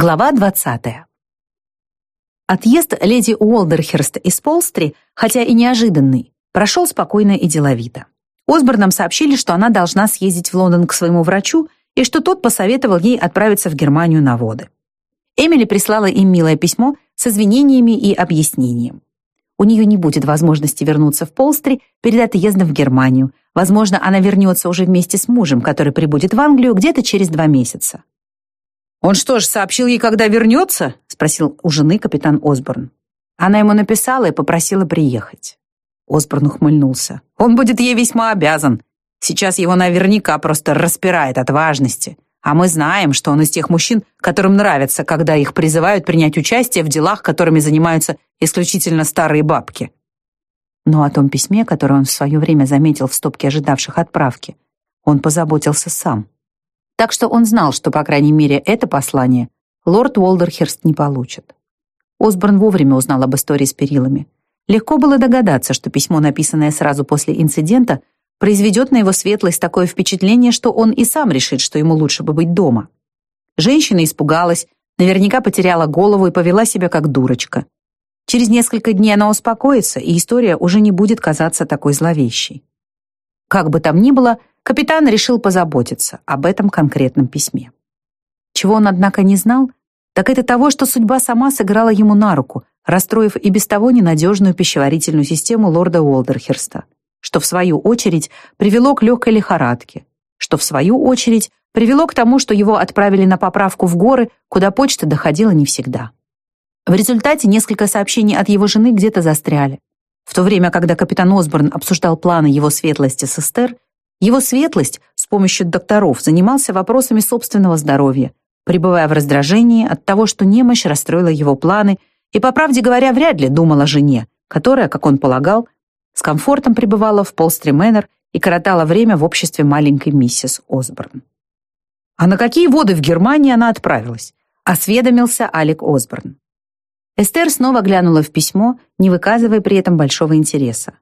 Глава 20. Отъезд леди Уолдерхерст из Полстри, хотя и неожиданный, прошел спокойно и деловито. Осборнам сообщили, что она должна съездить в Лондон к своему врачу и что тот посоветовал ей отправиться в Германию на воды. Эмили прислала им милое письмо с извинениями и объяснением. У нее не будет возможности вернуться в Полстри перед отъездом в Германию. Возможно, она вернется уже вместе с мужем, который прибудет в Англию где-то через два месяца. «Он что ж, сообщил ей, когда вернется?» — спросил у жены капитан Осборн. Она ему написала и попросила приехать. Осборн ухмыльнулся. «Он будет ей весьма обязан. Сейчас его наверняка просто распирает от важности. А мы знаем, что он из тех мужчин, которым нравится, когда их призывают принять участие в делах, которыми занимаются исключительно старые бабки». Но о том письме, которое он в свое время заметил в стопке ожидавших отправки, он позаботился сам. Так что он знал, что, по крайней мере, это послание лорд Уолдерхерст не получит. Осборн вовремя узнал об истории с перилами. Легко было догадаться, что письмо, написанное сразу после инцидента, произведет на его светлость такое впечатление, что он и сам решит, что ему лучше бы быть дома. Женщина испугалась, наверняка потеряла голову и повела себя как дурочка. Через несколько дней она успокоится, и история уже не будет казаться такой зловещей. Как бы там ни было, капитан решил позаботиться об этом конкретном письме. Чего он, однако, не знал, так это того, что судьба сама сыграла ему на руку, расстроив и без того ненадежную пищеварительную систему лорда Уолдерхерста, что, в свою очередь, привело к легкой лихорадке, что, в свою очередь, привело к тому, что его отправили на поправку в горы, куда почта доходила не всегда. В результате несколько сообщений от его жены где-то застряли. В то время, когда капитан Осборн обсуждал планы его светлости с Эстер, его светлость с помощью докторов занимался вопросами собственного здоровья, пребывая в раздражении от того, что немощь расстроила его планы и, по правде говоря, вряд ли думал о жене, которая, как он полагал, с комфортом пребывала в Полстри Мэннер и коротала время в обществе маленькой миссис Осборн. «А на какие воды в Германии она отправилась?» — осведомился Алик Осборн. Эстер снова глянула в письмо, не выказывая при этом большого интереса.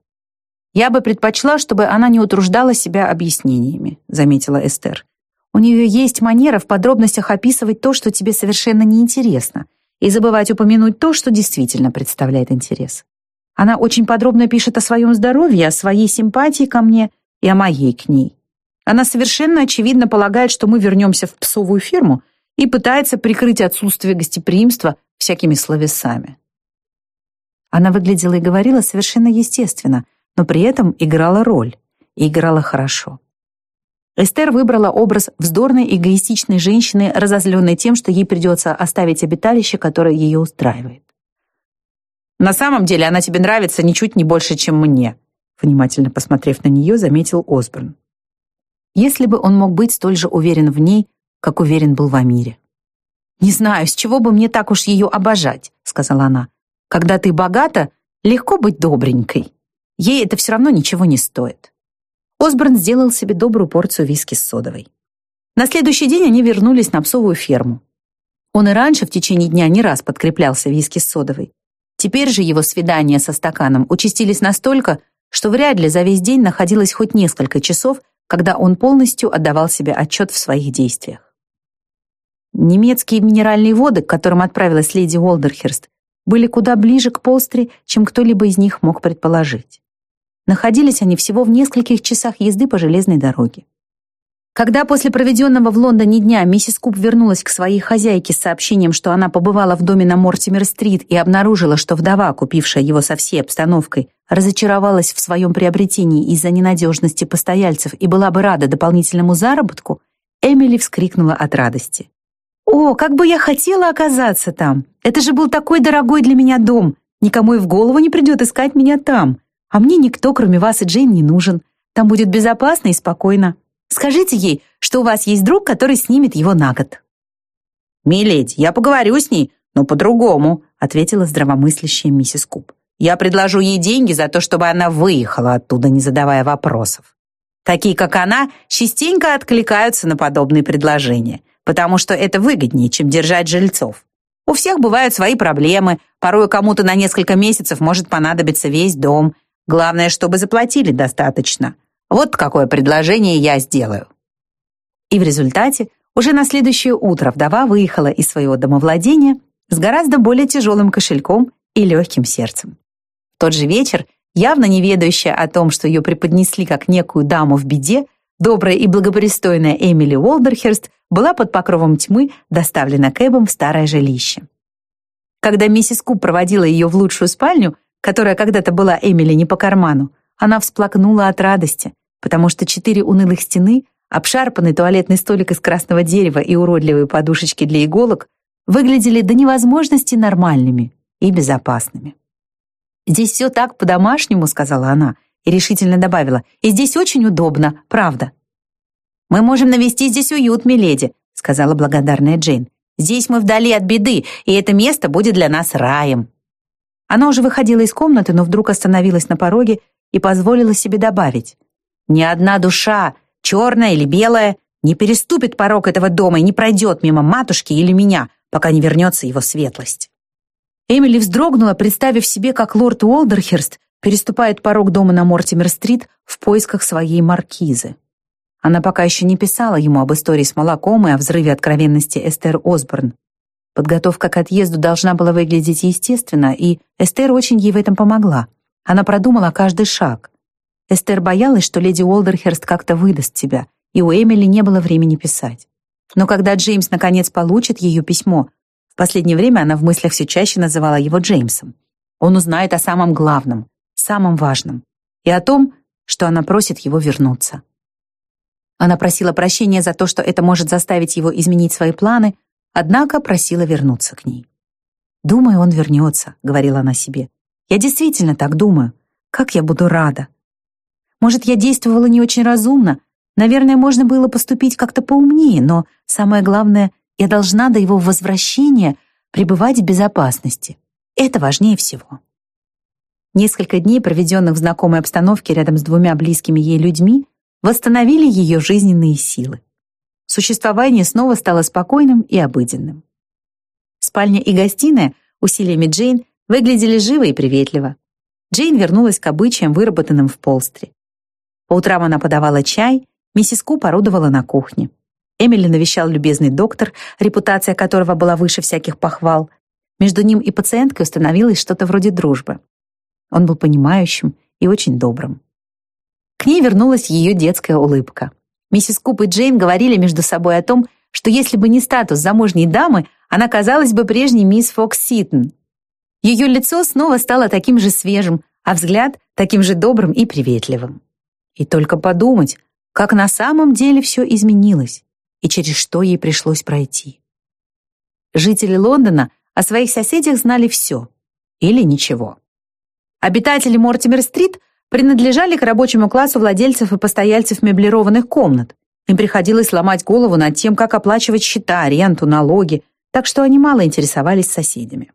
«Я бы предпочла, чтобы она не утруждала себя объяснениями», заметила Эстер. «У нее есть манера в подробностях описывать то, что тебе совершенно неинтересно, и забывать упомянуть то, что действительно представляет интерес. Она очень подробно пишет о своем здоровье, о своей симпатии ко мне и о моей к ней. Она совершенно очевидно полагает, что мы вернемся в псовую ферму и пытается прикрыть отсутствие гостеприимства всякими словесами. Она выглядела и говорила совершенно естественно, но при этом играла роль, и играла хорошо. Эстер выбрала образ вздорной, эгоистичной женщины, разозленной тем, что ей придется оставить обиталище, которое ее устраивает. «На самом деле она тебе нравится ничуть не больше, чем мне», внимательно посмотрев на нее, заметил Осборн. Если бы он мог быть столь же уверен в ней, как уверен был в Амире. «Не знаю, с чего бы мне так уж ее обожать», — сказала она. «Когда ты богата, легко быть добренькой». Ей это все равно ничего не стоит. Осборн сделал себе добрую порцию виски с содовой. На следующий день они вернулись на псовую ферму. Он и раньше в течение дня не раз подкреплялся виски с содовой. Теперь же его свидания со стаканом участились настолько, что вряд ли за весь день находилось хоть несколько часов, когда он полностью отдавал себе отчет в своих действиях. Немецкие минеральные воды, к которым отправилась леди Уолдерхерст, были куда ближе к Полстри, чем кто-либо из них мог предположить. Находились они всего в нескольких часах езды по железной дороге. Когда после проведенного в Лондоне дня миссис Куб вернулась к своей хозяйке с сообщением, что она побывала в доме на Мортимер-стрит и обнаружила, что вдова, купившая его со всей обстановкой, разочаровалась в своем приобретении из-за ненадежности постояльцев и была бы рада дополнительному заработку, Эмили вскрикнула от радости. «О, как бы я хотела оказаться там! Это же был такой дорогой для меня дом! Никому и в голову не придет искать меня там!» А мне никто, кроме вас и Джейн, не нужен. Там будет безопасно и спокойно. Скажите ей, что у вас есть друг, который снимет его на год». «Миледи, я поговорю с ней, но по-другому», ответила здравомыслящая миссис Куб. «Я предложу ей деньги за то, чтобы она выехала оттуда, не задавая вопросов. Такие, как она, частенько откликаются на подобные предложения, потому что это выгоднее, чем держать жильцов. У всех бывают свои проблемы, порой кому-то на несколько месяцев может понадобиться весь дом – Главное, чтобы заплатили достаточно. Вот какое предложение я сделаю». И в результате Уже на следующее утро вдова выехала из своего домовладения с гораздо более тяжелым кошельком и легким сердцем. В тот же вечер, явно не ведающая о том, что ее преподнесли как некую даму в беде, добрая и благопристойная Эмили Уолдерхерст была под покровом тьмы доставлена Кэбом в старое жилище. Когда миссис Куб проводила ее в лучшую спальню, которая когда-то была Эмили не по карману, она всплакнула от радости, потому что четыре унылых стены Обшарпанный туалетный столик из красного дерева и уродливые подушечки для иголок выглядели до невозможности нормальными и безопасными. «Здесь все так по-домашнему», — сказала она, и решительно добавила, «и здесь очень удобно, правда». «Мы можем навести здесь уют, миледи», — сказала благодарная Джейн. «Здесь мы вдали от беды, и это место будет для нас раем». Она уже выходила из комнаты, но вдруг остановилась на пороге и позволила себе добавить. «Ни одна душа черная или белая, не переступит порог этого дома и не пройдет мимо матушки или меня, пока не вернется его светлость. Эмили вздрогнула, представив себе, как лорд Уолдерхерст переступает порог дома на Мортимер-стрит в поисках своей маркизы. Она пока еще не писала ему об истории с молоком и о взрыве откровенности Эстер Осборн. Подготовка к отъезду должна была выглядеть естественно, и Эстер очень ей в этом помогла. Она продумала каждый шаг. Эстер боялась, что леди Уолдерхерст как-то выдаст себя, и у Эмили не было времени писать. Но когда Джеймс наконец получит ее письмо, в последнее время она в мыслях все чаще называла его Джеймсом, он узнает о самом главном, самом важном, и о том, что она просит его вернуться. Она просила прощения за то, что это может заставить его изменить свои планы, однако просила вернуться к ней. «Думаю, он вернется», — говорила она себе. «Я действительно так думаю. Как я буду рада. Может, я действовала не очень разумно. Наверное, можно было поступить как-то поумнее, но самое главное, я должна до его возвращения пребывать в безопасности. Это важнее всего. Несколько дней, проведенных в знакомой обстановке рядом с двумя близкими ей людьми, восстановили ее жизненные силы. Существование снова стало спокойным и обыденным. Спальня и гостиная усилиями Джейн выглядели живо и приветливо. Джейн вернулась к обычаям, выработанным в Полстре. По утрам она подавала чай, миссис Ку порудовала на кухне. Эмили навещал любезный доктор, репутация которого была выше всяких похвал. Между ним и пациенткой установилось что-то вроде дружбы. Он был понимающим и очень добрым. К ней вернулась ее детская улыбка. Миссис Куп и Джейн говорили между собой о том, что если бы не статус замужней дамы, она казалась бы прежней мисс Фокс Ситон. Ее лицо снова стало таким же свежим, а взгляд таким же добрым и приветливым. И только подумать, как на самом деле все изменилось и через что ей пришлось пройти. Жители Лондона о своих соседях знали все или ничего. Обитатели Мортимер-стрит принадлежали к рабочему классу владельцев и постояльцев меблированных комнат. Им приходилось ломать голову над тем, как оплачивать счета, аренду, налоги, так что они мало интересовались соседями.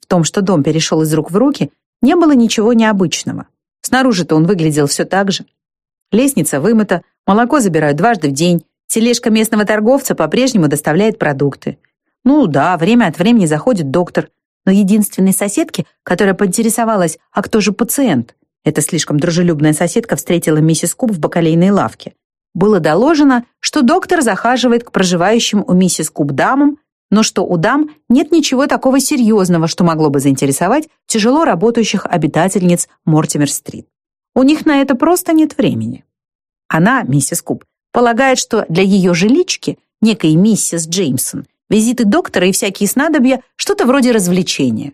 В том, что дом перешел из рук в руки, не было ничего необычного. Снаружи-то он выглядел все так же. Лестница вымыта, молоко забирают дважды в день, тележка местного торговца по-прежнему доставляет продукты. Ну да, время от времени заходит доктор, но единственной соседке, которая поинтересовалась, а кто же пациент, эта слишком дружелюбная соседка встретила миссис Куб в бакалейной лавке. Было доложено, что доктор захаживает к проживающим у миссис Куб дамам, но что у дам нет ничего такого серьезного, что могло бы заинтересовать тяжело работающих обитательниц Мортимер-стрит. У них на это просто нет времени. Она, миссис Куб, полагает, что для ее жилички, некой миссис Джеймсон, визиты доктора и всякие снадобья – что-то вроде развлечения.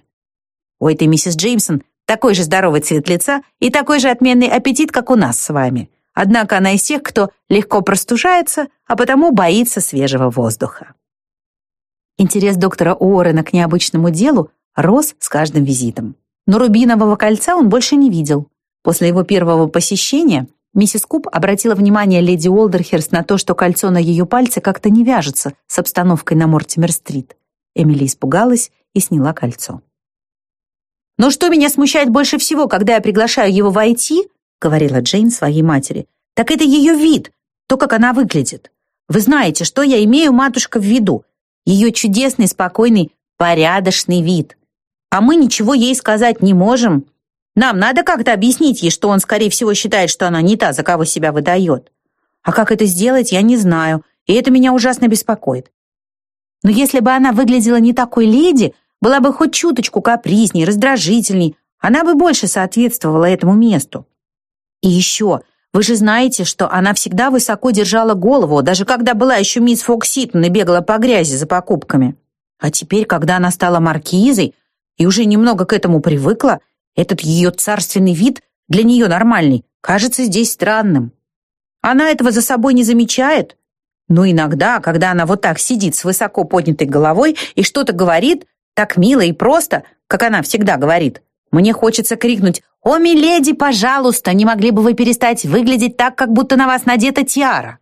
У этой миссис Джеймсон такой же здоровый цвет лица и такой же отменный аппетит, как у нас с вами. Однако она из тех, кто легко простужается, а потому боится свежего воздуха. Интерес доктора Уоррена к необычному делу рос с каждым визитом. Но рубинового кольца он больше не видел. После его первого посещения миссис Куб обратила внимание леди Уолдерхерст на то, что кольцо на ее пальце как-то не вяжется с обстановкой на Мортимер-стрит. Эмили испугалась и сняла кольцо. «Но что меня смущает больше всего, когда я приглашаю его войти, — говорила Джейн своей матери, — так это ее вид, то, как она выглядит. Вы знаете, что я имею, матушка, в виду. Ее чудесный, спокойный, порядочный вид. А мы ничего ей сказать не можем, нам надо как-то объяснить ей, что он, скорее всего, считает, что она не та, за кого себя выдает. А как это сделать, я не знаю. и это меня ужасно беспокоит. Но если бы она выглядела не такой леди, была бы хоть чуточку капризней, раздражительней, она бы больше соответствовала этому месту. И еще, вы же знаете, что она всегда высоко держала голову, даже когда была еще мисс Фокситон и бегала по грязи за покупками. А теперь, когда она стала маркизой и уже немного к этому привыкла, этот ее царственный вид для нее нормальный, кажется здесь странным. Она этого за собой не замечает, но иногда, когда она вот так сидит с высоко поднятой головой и что-то говорит, так мило и просто, как она всегда говорит, мне хочется крикнуть «О, миледи, пожалуйста, не могли бы вы перестать выглядеть так, как будто на вас надета тиара?»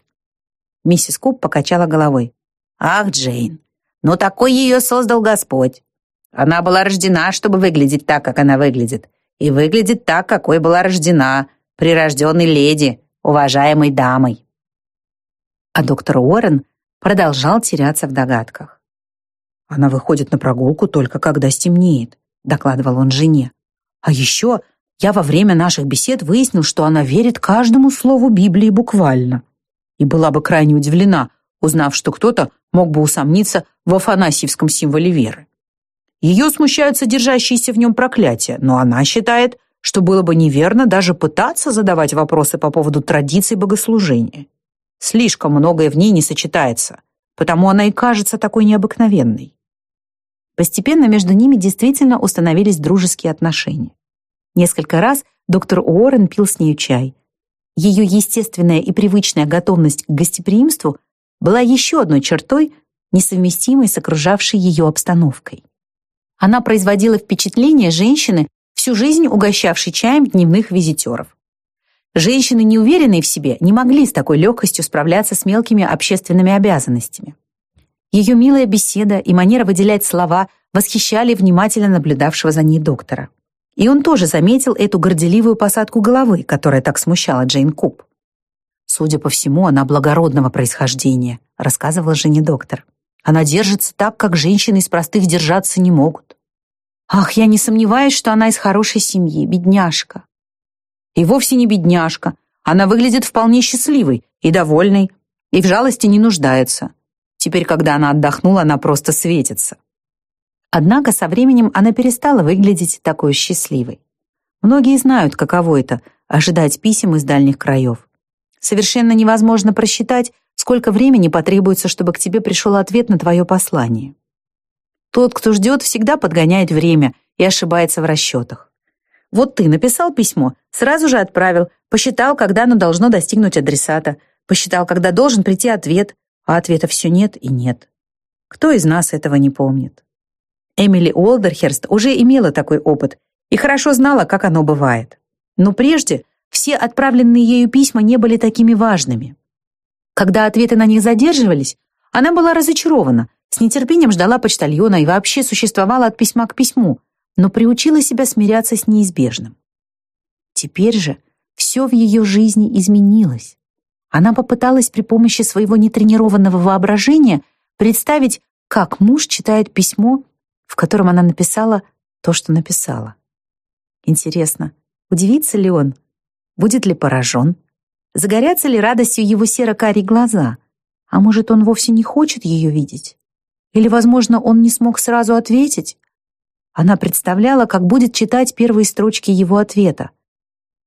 Миссис Куб покачала головой. «Ах, Джейн, но такой ее создал Господь. Она была рождена, чтобы выглядеть так, как она выглядит, и выглядит так, какой была рождена, прирожденной леди, уважаемой дамой а доктор Уоррен продолжал теряться в догадках. «Она выходит на прогулку только когда стемнеет», — докладывал он жене. «А еще я во время наших бесед выяснил, что она верит каждому слову Библии буквально. И была бы крайне удивлена, узнав, что кто-то мог бы усомниться в афанасьевском символе веры. Ее смущают содержащиеся в нем проклятия, но она считает, что было бы неверно даже пытаться задавать вопросы по поводу традиций богослужения. Слишком многое в ней не сочетается, потому она и кажется такой необыкновенной. Постепенно между ними действительно установились дружеские отношения. Несколько раз доктор Уоррен пил с нею чай. Ее естественная и привычная готовность к гостеприимству была еще одной чертой, несовместимой с окружавшей ее обстановкой. Она производила впечатление женщины, всю жизнь угощавшей чаем дневных визитеров. Женщины, неуверенные в себе, не могли с такой легкостью справляться с мелкими общественными обязанностями. Ее милая беседа и манера выделять слова восхищали внимательно наблюдавшего за ней доктора. И он тоже заметил эту горделивую посадку головы, которая так смущала Джейн Куб. «Судя по всему, она благородного происхождения», рассказывал жене доктор. «Она держится так, как женщины из простых держаться не могут». «Ах, я не сомневаюсь, что она из хорошей семьи, бедняжка. И вовсе не бедняжка. Она выглядит вполне счастливой и довольной, и в жалости не нуждается. Теперь, когда она отдохнула, она просто светится. Однако со временем она перестала выглядеть такой счастливой. Многие знают, каково это — ожидать писем из дальних краев. Совершенно невозможно просчитать, сколько времени потребуется, чтобы к тебе пришел ответ на твое послание. Тот, кто ждет, всегда подгоняет время и ошибается в расчетах. Вот ты написал письмо, сразу же отправил, посчитал, когда оно должно достигнуть адресата, посчитал, когда должен прийти ответ, а ответа все нет и нет. Кто из нас этого не помнит? Эмили Уолдерхерст уже имела такой опыт и хорошо знала, как оно бывает. Но прежде все отправленные ею письма не были такими важными. Когда ответы на них задерживались, она была разочарована, с нетерпением ждала почтальона и вообще существовала от письма к письму, но приучила себя смиряться с неизбежным. Теперь же все в ее жизни изменилось. Она попыталась при помощи своего нетренированного воображения представить, как муж читает письмо, в котором она написала то, что написала. Интересно, удивится ли он? Будет ли поражен? Загорятся ли радостью его серо-карие глаза? А может, он вовсе не хочет ее видеть? Или, возможно, он не смог сразу ответить? Она представляла, как будет читать первые строчки его ответа.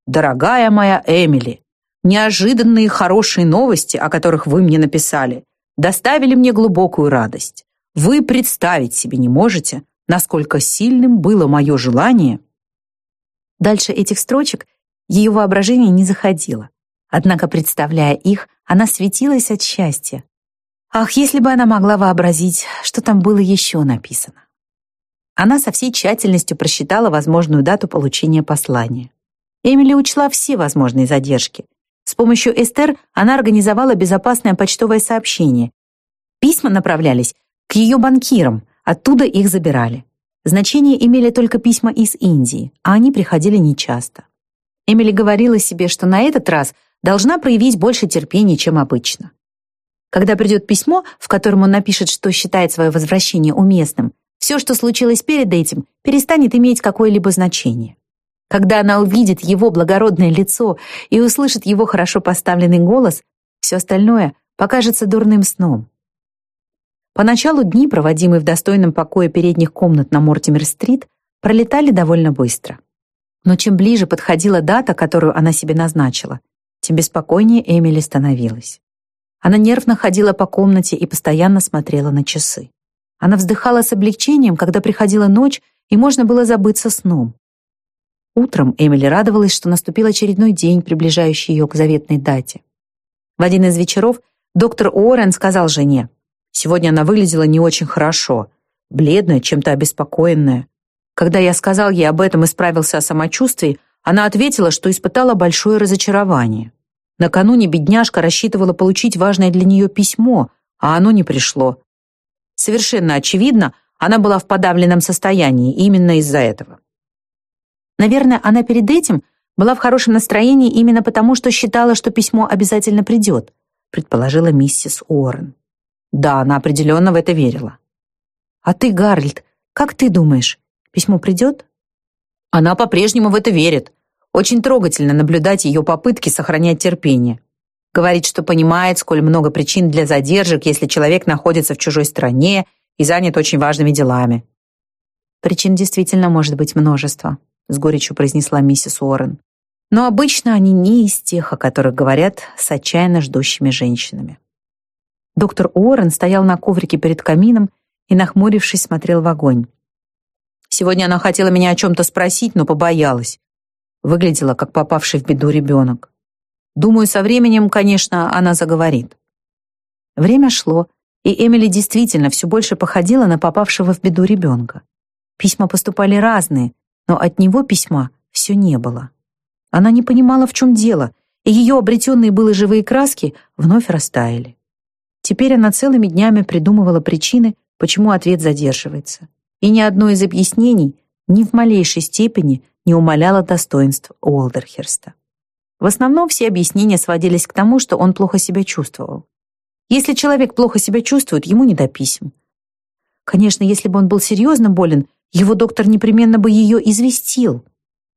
«Дорогая моя Эмили, неожиданные хорошие новости, о которых вы мне написали, доставили мне глубокую радость. Вы представить себе не можете, насколько сильным было мое желание». Дальше этих строчек ее воображение не заходило. Однако, представляя их, она светилась от счастья. Ах, если бы она могла вообразить, что там было еще написано. Она со всей тщательностью просчитала возможную дату получения послания. Эмили учла все возможные задержки. С помощью Эстер она организовала безопасное почтовое сообщение. Письма направлялись к ее банкирам, оттуда их забирали. Значение имели только письма из Индии, а они приходили нечасто. Эмили говорила себе, что на этот раз должна проявить больше терпения, чем обычно. Когда придет письмо, в котором он напишет, что считает свое возвращение уместным, все, что случилось перед этим, перестанет иметь какое-либо значение. Когда она увидит его благородное лицо и услышит его хорошо поставленный голос, все остальное покажется дурным сном. Поначалу дни, проводимые в достойном покое передних комнат на Мортимер-стрит, пролетали довольно быстро. Но чем ближе подходила дата, которую она себе назначила, тем беспокойнее Эмили становилась. Она нервно ходила по комнате и постоянно смотрела на часы. Она вздыхала с облегчением, когда приходила ночь, и можно было забыться сном. Утром Эмили радовалась, что наступил очередной день, приближающий ее к заветной дате. В один из вечеров доктор Уоррен сказал жене, Сегодня она выглядела не очень хорошо, бледная, чем-то обеспокоенная. Когда я сказал ей об этом и справился о самочувствии, она ответила, что испытала большое разочарование. Накануне бедняжка рассчитывала получить важное для нее письмо, а оно не пришло. Совершенно очевидно, она была в подавленном состоянии именно из-за этого. Наверное, она перед этим была в хорошем настроении именно потому, что считала, что письмо обязательно придет, предположила миссис Уоррен. Да, она определенно в это верила. «А ты, Гарольд, как ты думаешь, письмо придет?» Она по-прежнему в это верит. Очень трогательно наблюдать ее попытки сохранять терпение. Говорит, что понимает, сколь много причин для задержек, если человек находится в чужой стране и занят очень важными делами. «Причин действительно может быть множество», — с горечью произнесла миссис Уоррен. «Но обычно они не из тех, о которых говорят с отчаянно ждущими женщинами». Доктор Уоррен стоял на коврике перед камином и, нахмурившись, смотрел в огонь. Сегодня она хотела меня о чем-то спросить, но побоялась. Выглядела, как попавший в беду ребенок. Думаю, со временем, конечно, она заговорит. Время шло, и Эмили действительно все больше походила на попавшего в беду ребенка. Письма поступали разные, но от него письма все не было. Она не понимала, в чем дело, и ее обретенные было живые краски вновь растаяли. Теперь она целыми днями придумывала причины, почему ответ задерживается. И ни одно из объяснений ни в малейшей степени не умаляло достоинств Уолдерхерста. В основном все объяснения сводились к тому, что он плохо себя чувствовал. Если человек плохо себя чувствует, ему не до писем. Конечно, если бы он был серьезно болен, его доктор непременно бы ее известил.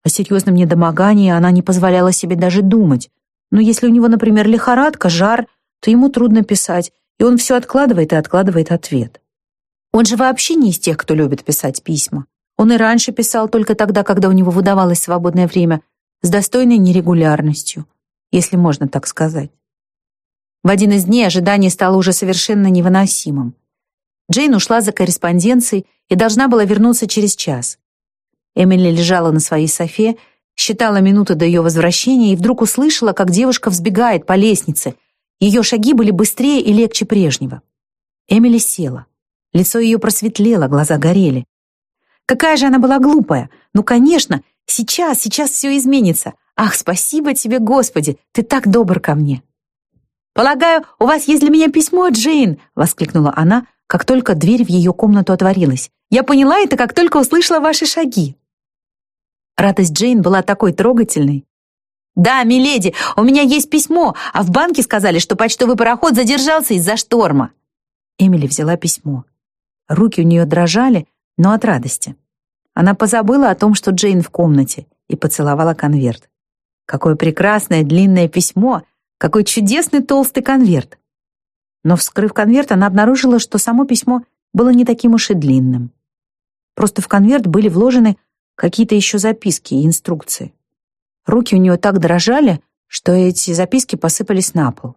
О серьезном недомогании она не позволяла себе даже думать. Но если у него, например, лихорадка, жар, то ему трудно писать, и он все откладывает и откладывает ответ. Он же вообще не из тех, кто любит писать письма. Он и раньше писал только тогда, когда у него выдавалось свободное время, с достойной нерегулярностью, если можно так сказать. В один из дней ожидание стало уже совершенно невыносимым. Джейн ушла за корреспонденцией и должна была вернуться через час. Эмили лежала на своей софе, считала минуты до ее возвращения и вдруг услышала, как девушка взбегает по лестнице — ее шаги были быстрее и легче прежнего. Эмили села. Лицо ее просветлело, глаза горели. Какая же она была глупая! Ну, конечно, сейчас, сейчас все изменится. Ах, спасибо тебе, Господи, ты так добр ко мне. «Полагаю, у вас есть для меня письмо, Джейн!» — воскликнула она, как только дверь в ее комнату отворилась. «Я поняла это, как только услышала ваши шаги!» Радость Джейн была такой трогательной, «Да, миледи, у меня есть письмо, а в банке сказали, что почтовый пароход задержался из-за шторма». Эмили взяла письмо. Руки у нее дрожали, но от радости. Она позабыла о том, что Джейн в комнате, и поцеловала конверт. Какое прекрасное длинное письмо, какой чудесный толстый конверт. Но, вскрыв конверт, она обнаружила, что само письмо было не таким уж и длинным. Просто в конверт были вложены какие-то еще записки и инструкции. Руки у нее так дрожали, что эти записки посыпались на пол.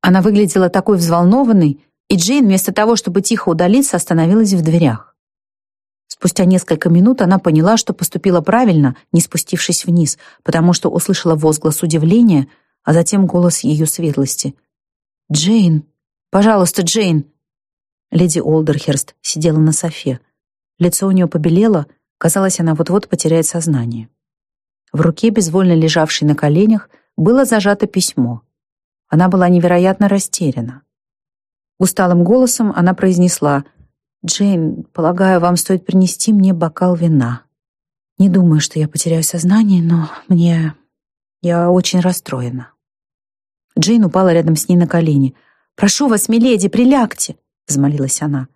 Она выглядела такой взволнованной, и Джейн вместо того, чтобы тихо удалиться, остановилась в дверях. Спустя несколько минут она поняла, что поступила правильно, не спустившись вниз, потому что услышала возглас удивления, а затем голос ее светлости. «Джейн! Пожалуйста, Джейн!» Леди Олдерхерст сидела на софе. Лицо у нее побелело, казалось, она вот-вот потеряет сознание. В руке, безвольно лежавшей на коленях, было зажато письмо. Она была невероятно растеряна. Усталым голосом она произнесла «Джейн, полагаю, вам стоит принести мне бокал вина. Не думаю, что я потеряю сознание, но мне... я очень расстроена». Джейн упала рядом с ней на колени. «Прошу вас, миледи, прилягте!» — взмолилась она.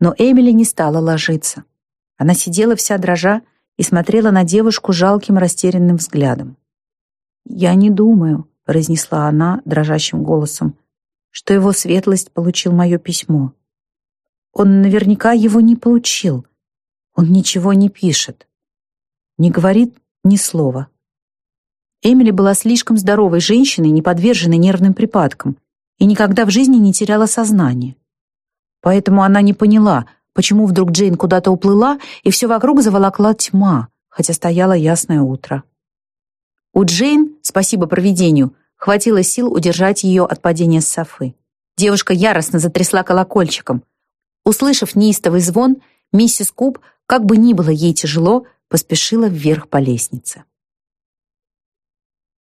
Но Эмили не стала ложиться. Она сидела вся дрожа, и смотрела на девушку жалким растерянным взглядом. «Я не думаю», — произнесла она дрожащим голосом, что его светлость получил мое письмо. Он наверняка его не получил. Он ничего не пишет. Не говорит ни слова. Эмили была слишком здоровой женщиной, не подверженной нервным припадкам, и никогда в жизни не теряла сознание. Поэтому она не поняла, почему вдруг Джейн куда-то уплыла, и все вокруг заволокла тьма, хотя стояло ясное утро. У Джейн, спасибо провидению, хватило сил удержать ее от падения с софы. Девушка яростно затрясла колокольчиком. Услышав неистовый звон, миссис Куб, как бы ни было ей тяжело, поспешила вверх по лестнице.